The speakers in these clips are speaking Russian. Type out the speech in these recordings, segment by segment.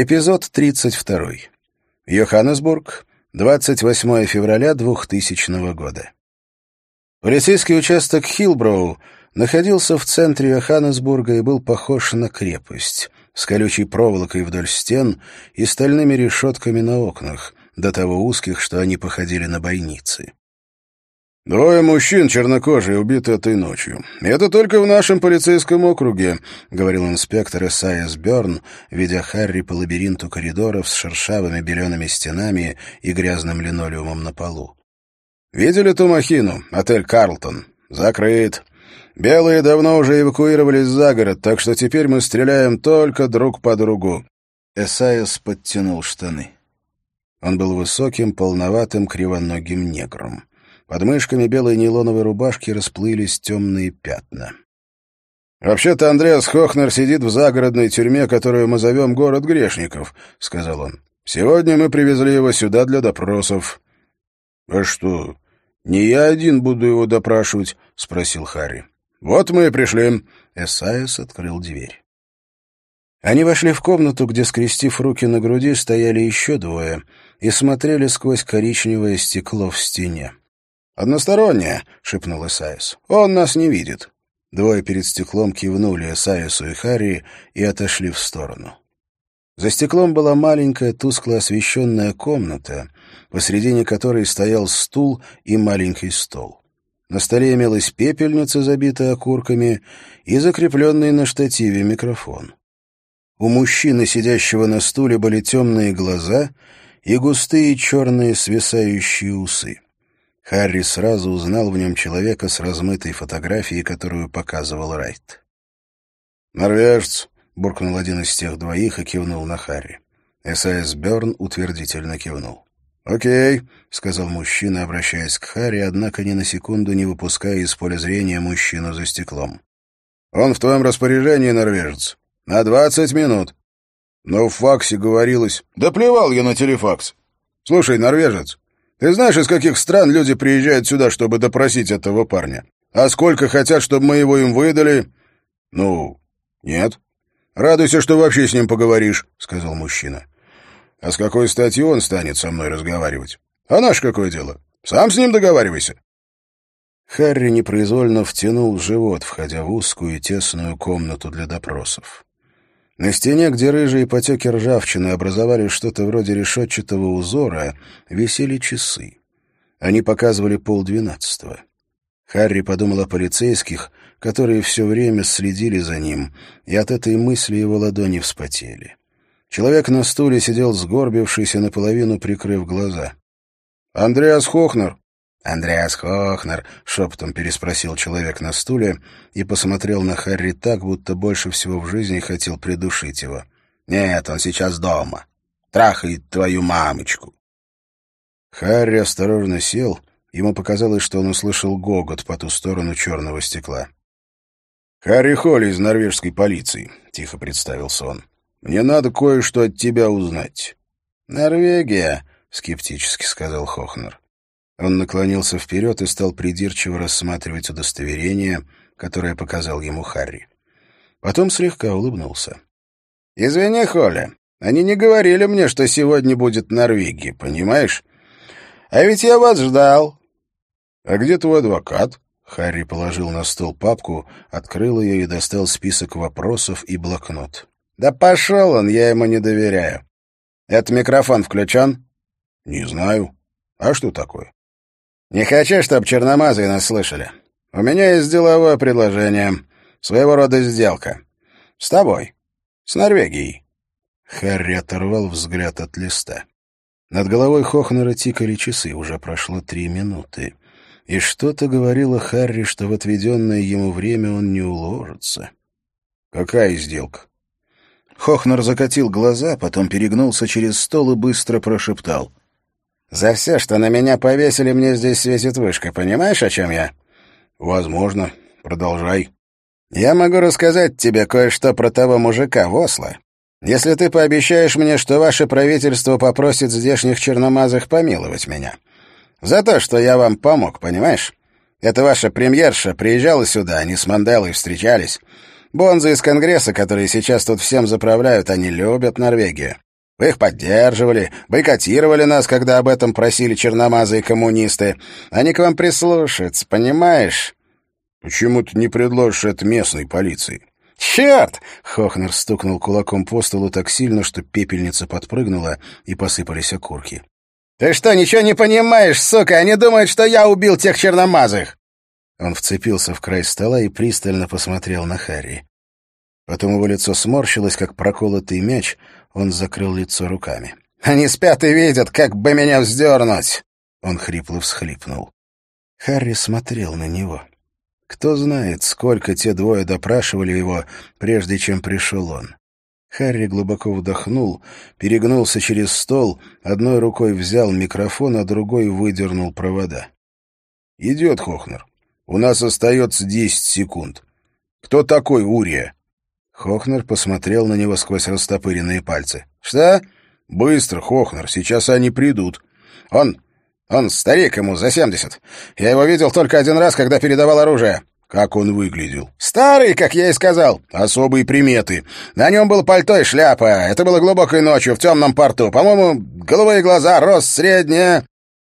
Эпизод 32. Йоханнесбург, 28 февраля 2000 года. Полицейский участок Хилброу находился в центре Йоханнесбурга и был похож на крепость, с колючей проволокой вдоль стен и стальными решетками на окнах, до того узких, что они походили на бойницы. «Двое мужчин чернокожие убиты этой ночью. Это только в нашем полицейском округе», — говорил инспектор Эсайас Бёрн, ведя Харри по лабиринту коридоров с шершавыми белеными стенами и грязным линолеумом на полу. «Видели ту махину? Отель «Карлтон». Закрыт. Белые давно уже эвакуировались за город, так что теперь мы стреляем только друг по другу». Эсайас подтянул штаны. Он был высоким, полноватым, кривоногим негром. Под мышками белой нейлоновой рубашки расплылись темные пятна. «Вообще-то Андреас Хохнер сидит в загородной тюрьме, которую мы зовем «Город грешников», — сказал он. «Сегодня мы привезли его сюда для допросов». «А что, не я один буду его допрашивать?» — спросил Харри. «Вот мы и пришли». Эсайас открыл дверь. Они вошли в комнату, где, скрестив руки на груди, стояли еще двое и смотрели сквозь коричневое стекло в стене. «Односторонняя», — шепнул Исаис. «Он нас не видит». Двое перед стеклом кивнули Исаису и Харри и отошли в сторону. За стеклом была маленькая, тускло освещенная комната, посредине которой стоял стул и маленький стол. На столе имелась пепельница, забитая окурками, и закрепленный на штативе микрофон. У мужчины, сидящего на стуле, были темные глаза и густые черные свисающие усы. Харри сразу узнал в нем человека с размытой фотографией, которую показывал Райт. «Норвежец», — буркнул один из тех двоих и кивнул на Харри. САС Берн утвердительно кивнул. «Окей», — сказал мужчина, обращаясь к Харри, однако ни на секунду не выпуская из поля зрения мужчину за стеклом. «Он в твоем распоряжении, норвежец. На двадцать минут». Но в факсе говорилось... «Да плевал я на телефакс. Слушай, норвежец, ты знаешь, из каких стран люди приезжают сюда, чтобы допросить этого парня? А сколько хотят, чтобы мы его им выдали? Ну, нет. Радуйся, что вообще с ним поговоришь, сказал мужчина. А с какой стати он станет со мной разговаривать? А наш какое дело? Сам с ним договаривайся. Харри непроизвольно втянул живот, входя в узкую и тесную комнату для допросов. На стене, где рыжие потеки ржавчины образовали что-то вроде решетчатого узора, висели часы. Они показывали полдвенадцатого. Харри подумал о полицейских, которые все время следили за ним, и от этой мысли его ладони вспотели. Человек на стуле сидел сгорбившийся, наполовину прикрыв глаза. «Андреас Хохнер», «Андреас Хохнер», — шепотом переспросил человек на стуле и посмотрел на Харри так, будто больше всего в жизни хотел придушить его. «Нет, он сейчас дома. Трахает твою мамочку». Харри осторожно сел. Ему показалось, что он услышал гогот по ту сторону черного стекла. «Харри Холли из норвежской полиции», — тихо представился он. «Мне надо кое-что от тебя узнать». «Норвегия», — скептически сказал Хохнер. Он наклонился вперед и стал придирчиво рассматривать удостоверение, которое показал ему Харри. Потом слегка улыбнулся. «Извини, Холли, они не говорили мне, что сегодня будет Норвегия, понимаешь? А ведь я вас ждал». «А где твой адвокат?» Харри положил на стол папку, открыл ее и достал список вопросов и блокнот. «Да пошел он, я ему не доверяю. Это микрофон включен?» «Не знаю. А что такое?» Не хочу, чтобы черномазые нас слышали. У меня есть деловое предложение. Своего рода сделка. С тобой. С Норвегией. Харри оторвал взгляд от листа. Над головой Хохнера тикали часы, уже прошло три минуты. И что-то говорило Харри, что в отведенное ему время он не уложится. «Какая сделка?» Хохнер закатил глаза, потом перегнулся через стол и быстро прошептал. За все, что на меня повесили, мне здесь светит вышка. Понимаешь, о чем я? Возможно. Продолжай. Я могу рассказать тебе кое-что про того мужика в Осло. Если ты пообещаешь мне, что ваше правительство попросит здешних черномазых помиловать меня. За то, что я вам помог, понимаешь? Это ваша премьерша приезжала сюда, они с Манделой встречались. Бонзы из Конгресса, которые сейчас тут всем заправляют, они любят Норвегию. Вы их поддерживали, бойкотировали нас, когда об этом просили черномазые коммунисты. Они к вам прислушаются, понимаешь?» «Почему ты не предложишь это местной полиции?» «Черт!» — Хохнер стукнул кулаком по столу так сильно, что пепельница подпрыгнула, и посыпались окурки. «Ты что, ничего не понимаешь, сука? Они думают, что я убил тех черномазых!» Он вцепился в край стола и пристально посмотрел на Харри. Потом его лицо сморщилось, как проколотый мяч, он закрыл лицо руками. «Они спят и видят, как бы меня вздернуть!» Он хрипло всхлипнул. Харри смотрел на него. Кто знает, сколько те двое допрашивали его, прежде чем пришел он. Харри глубоко вдохнул, перегнулся через стол, одной рукой взял микрофон, а другой выдернул провода. «Идет, Хохнер. У нас остается десять секунд. Кто такой Урия?» Хохнер посмотрел на него сквозь растопыренные пальцы. «Что?» «Быстро, Хохнер, сейчас они придут». «Он он старик ему, за семьдесят. Я его видел только один раз, когда передавал оружие. Как он выглядел? Старый, как я и сказал. Особые приметы. На нем было пальто и шляпа. Это было глубокой ночью в темном порту. По-моему, голубые глаза, рост средняя.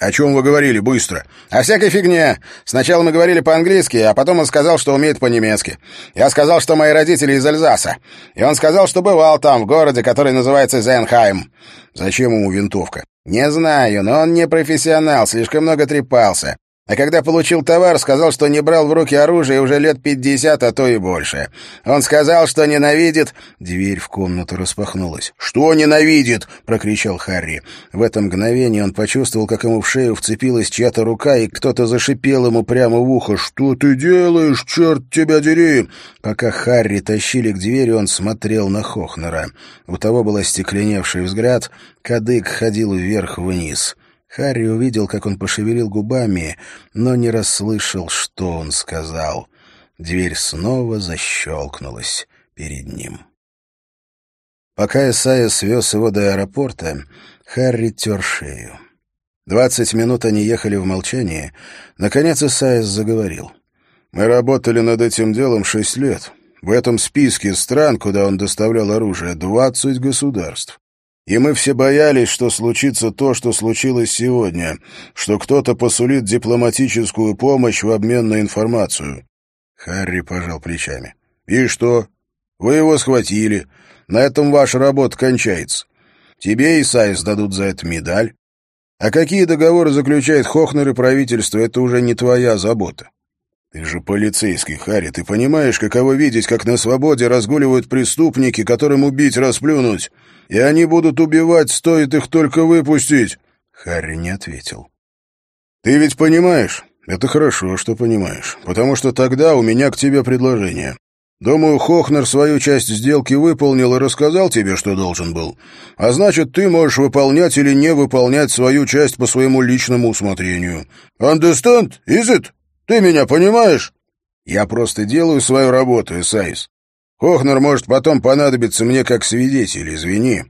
«О чем вы говорили? Быстро!» «О всякой фигне. Сначала мы говорили по-английски, а потом он сказал, что умеет по-немецки. Я сказал, что мои родители из Альзаса. И он сказал, что бывал там, в городе, который называется Зенхайм. Зачем ему винтовка?» «Не знаю, но он не профессионал, слишком много трепался. А когда получил товар, сказал, что не брал в руки оружие уже лет пятьдесят, а то и больше. Он сказал, что ненавидит...» Дверь в комнату распахнулась. «Что ненавидит?» — прокричал Харри. В это мгновение он почувствовал, как ему в шею вцепилась чья-то рука, и кто-то зашипел ему прямо в ухо. «Что ты делаешь, черт тебя дери!» Пока Харри тащили к двери, он смотрел на Хохнера. У того был остекленевший взгляд, кадык ходил вверх-вниз. Харри увидел, как он пошевелил губами, но не расслышал, что он сказал. Дверь снова защелкнулась перед ним. Пока Исайя свез его до аэропорта, Харри тер шею. Двадцать минут они ехали в молчании. Наконец Исайяс заговорил. «Мы работали над этим делом шесть лет. В этом списке стран, куда он доставлял оружие, двадцать государств. И мы все боялись, что случится то, что случилось сегодня, что кто-то посулит дипломатическую помощь в обмен на информацию. Харри пожал плечами. И что? Вы его схватили. На этом ваша работа кончается. Тебе и Сайс дадут за это медаль. А какие договоры заключает Хохнер и правительство, это уже не твоя забота. Ты же полицейский, Харри, ты понимаешь, каково видеть, как на свободе разгуливают преступники, которым убить расплюнуть? И они будут убивать, стоит их только выпустить. Харри не ответил. Ты ведь понимаешь? Это хорошо, что понимаешь, потому что тогда у меня к тебе предложение. Думаю, Хохнер свою часть сделки выполнил и рассказал тебе, что должен был. А значит, ты можешь выполнять или не выполнять свою часть по своему личному усмотрению. Understand? Is it? Ты меня понимаешь? Я просто делаю свою работу, Исаис. Хохнер может потом понадобиться мне как свидетель, извини».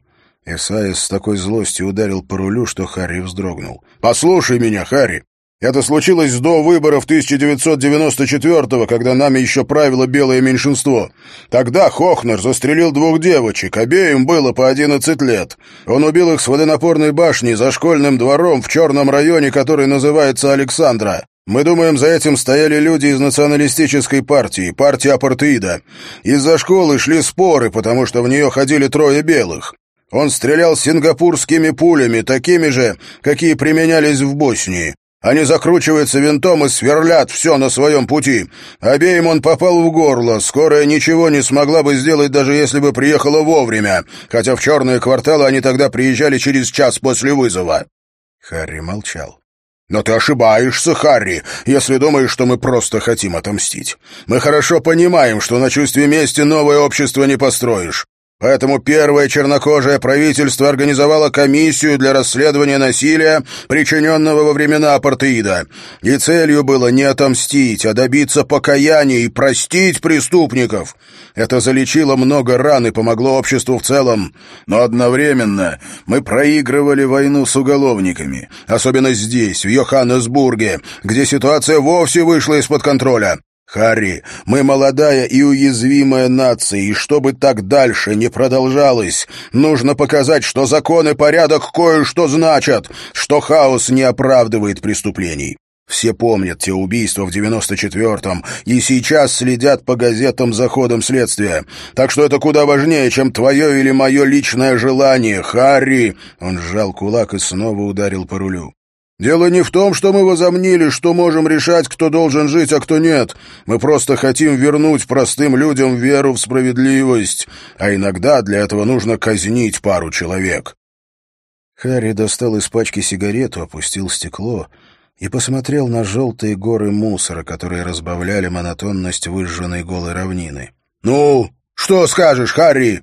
Исаис с такой злостью ударил по рулю, что Харри вздрогнул. «Послушай меня, Харри. Это случилось до выборов 1994-го, когда нами еще правило белое меньшинство. Тогда Хохнер застрелил двух девочек, обеим было по 11 лет. Он убил их с водонапорной башни за школьным двором в черном районе, который называется Александра. Мы думаем, за этим стояли люди из националистической партии, партии апартеида. Из-за школы шли споры, потому что в нее ходили трое белых. Он стрелял сингапурскими пулями, такими же, какие применялись в Боснии. Они закручиваются винтом и сверлят все на своем пути. Обеим он попал в горло. Скорая ничего не смогла бы сделать, даже если бы приехала вовремя, хотя в черные кварталы они тогда приезжали через час после вызова». Харри молчал. Но ты ошибаешься, Харри, если думаешь, что мы просто хотим отомстить. Мы хорошо понимаем, что на чувстве мести новое общество не построишь. Поэтому первое чернокожее правительство организовало комиссию для расследования насилия, причиненного во времена апартеида. И целью было не отомстить, а добиться покаяния и простить преступников. Это залечило много ран и помогло обществу в целом. Но одновременно мы проигрывали войну с уголовниками. Особенно здесь, в Йоханнесбурге, где ситуация вовсе вышла из-под контроля. Харри, мы молодая и уязвимая нация, и чтобы так дальше не продолжалось, нужно показать, что закон и порядок кое-что значат, что хаос не оправдывает преступлений. Все помнят те убийства в 94-м и сейчас следят по газетам за ходом следствия. Так что это куда важнее, чем твое или мое личное желание, Харри!» Он сжал кулак и снова ударил по рулю. Дело не в том, что мы возомнили, что можем решать, кто должен жить, а кто нет. Мы просто хотим вернуть простым людям веру в справедливость, а иногда для этого нужно казнить пару человек». Харри достал из пачки сигарету, опустил стекло и посмотрел на желтые горы мусора, которые разбавляли монотонность выжженной голой равнины. «Ну, что скажешь, Харри?»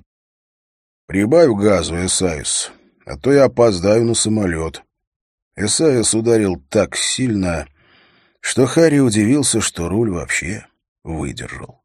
«Прибавь газу, Эсайс, а то я опоздаю на самолет». Эсайас ударил так сильно, что Харри удивился, что руль вообще выдержал.